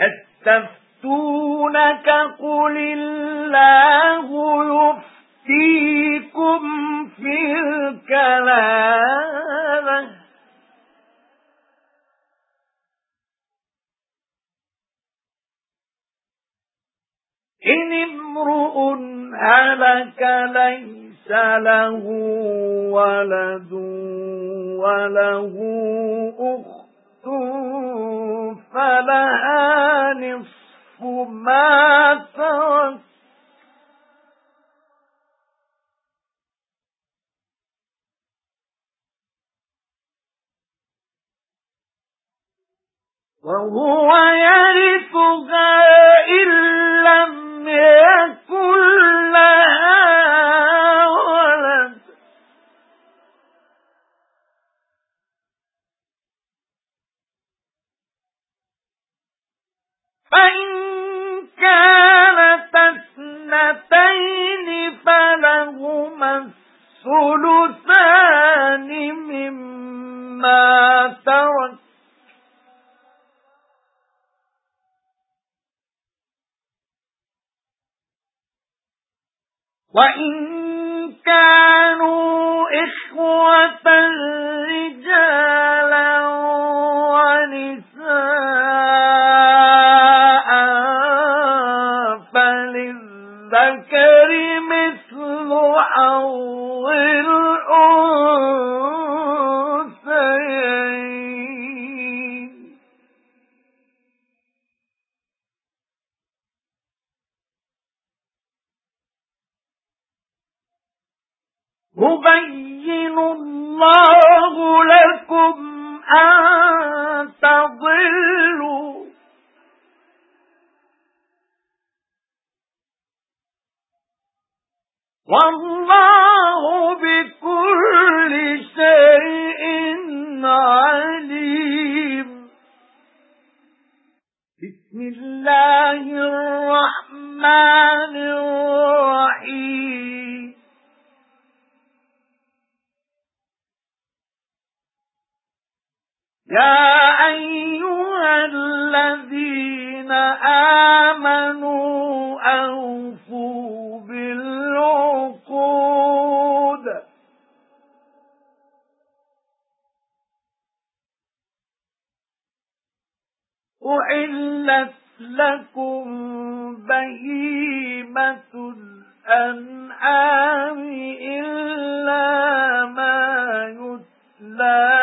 يستفتونك قل الله يفتيكم في الكلام. إن امرؤ هلك ليس له ولد وله أخت وهو يرثها إن لم يكن لها ولد. فإن كانت اثنتين فلهما الثلثان مما ترك. وَإِن كَانُوا إِخْوَةً يُبَيِّنُ اللَّهُ لَكُمْ أَن تَضِلُّوا. وَاللَّهُ بِكُلِّ شَيْءٍ عَلِيمٌ. بِسْمِ اللَّهِ الرَّحْمَنِ الرَّحِيمِ. يا أيها الذين آمنوا أوفوا بالعقود. أحلت لكم بهيمة الأنعام إلا ما يتلى